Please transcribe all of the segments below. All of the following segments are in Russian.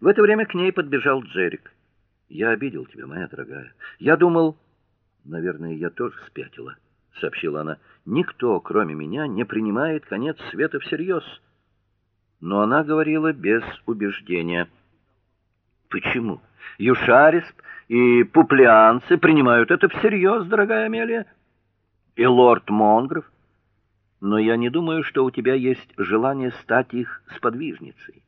В это время к ней подбежал Джерик. "Я обидел тебя, моя дорогая. Я думал, наверное, я тоже спятила", сообщила она. "Никто, кроме меня, не принимает конец света всерьез». Но она говорила без убеждения. Почему? Юшарисп и пуплианцы принимают это всерьез, дорогая Амелия. И лорд Монгров. Но я не думаю, что у тебя есть желание стать их сподвижницей.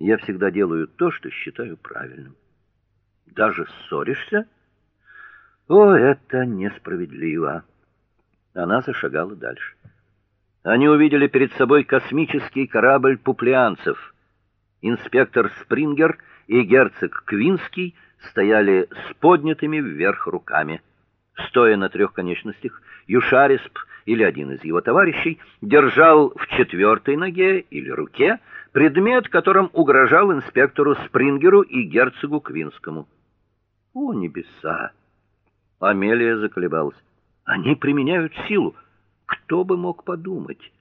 Я всегда делаю то, что считаю правильным. Даже ссоришься? О, это несправедливо. Она зашагала дальше. Они увидели перед собой космический корабль пуплианцев. Инспектор Спрингер и герцог Квинский стояли с поднятыми вверх руками. Стоя на трех конечностях, Юшарисп или один из его товарищей держал в четвертой ноге или руке предмет, которым угрожал инспектору Спрингеру и герцогу Квинскому. О небеса! Амелия заколебалась. Они применяют силу. Кто бы мог подумать?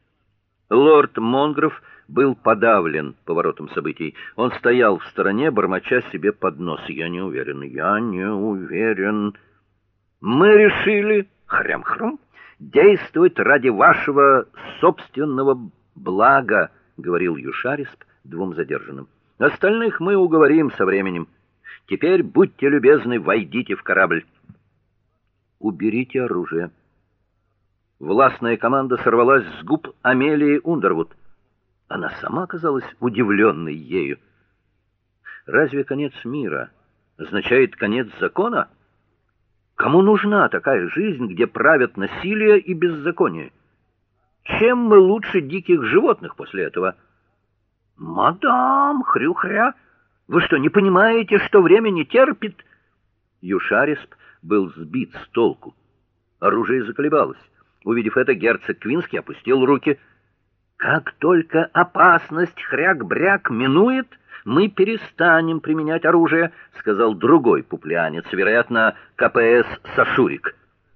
Лорд Монгров был подавлен поворотом событий. Он стоял в стороне, бормоча себе под нос: "Я не уверен, я не уверен. Мы решили, хрям-хрум, действовать ради вашего собственного блага", говорил Юшарисп двум задержанным. "Остальных мы уговорим со временем. Теперь будьте любезны, войдите в корабль. Уберите оружие". Властная команда сорвалась с губ Амелии Ундервуд. Она сама казалась удивленной ею. Разве конец мира означает конец закона? Кому нужна такая жизнь, где правят насилие и беззаконие? Чем мы лучше диких животных после этого? Мадам Хрюхря, вы что, не понимаете, что время не терпит? Юшарисп был сбит с толку. Оружие заколебалось. Увидев это, герцог Квинский опустил руки. Как только опасность хряк-бряк минует, мы перестанем применять оружие, сказал другой пуплянец, вероятно, КПС Сашурик.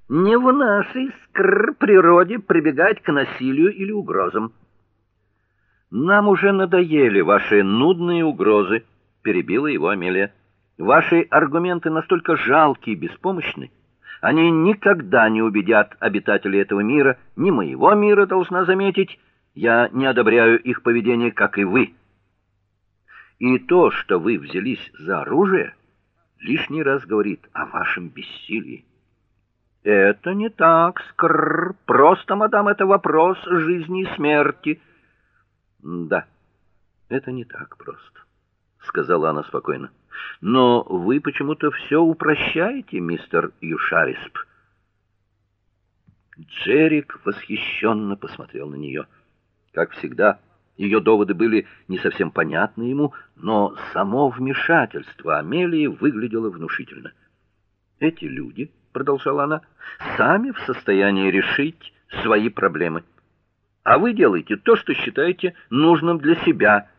Не в нашей скр природе прибегать к насилию или угрозам. Нам уже надоели ваши нудные угрозы, перебила его Амелия. Ваши аргументы настолько жалкие и беспомощны, они никогда не убедят обитателей этого мира, ни моего мира, должна заметить. Я не одобряю их поведение, как и вы. И то, что вы взялись за оружие, лишний раз говорит о вашем бессилии. Это не так, скр. Просто, мадам, это вопрос жизни и смерти. Да. Это не так просто, сказала она спокойно. Но вы почему-то все упрощаете, мистер Юшарисп. Джерик восхищенно посмотрел на нее. Как всегда, ее доводы были не совсем понятны ему, но само вмешательство Амелии выглядело внушительно. Эти люди, продолжала она, сами в состоянии решить свои проблемы. А вы делаете то, что считаете нужным для себя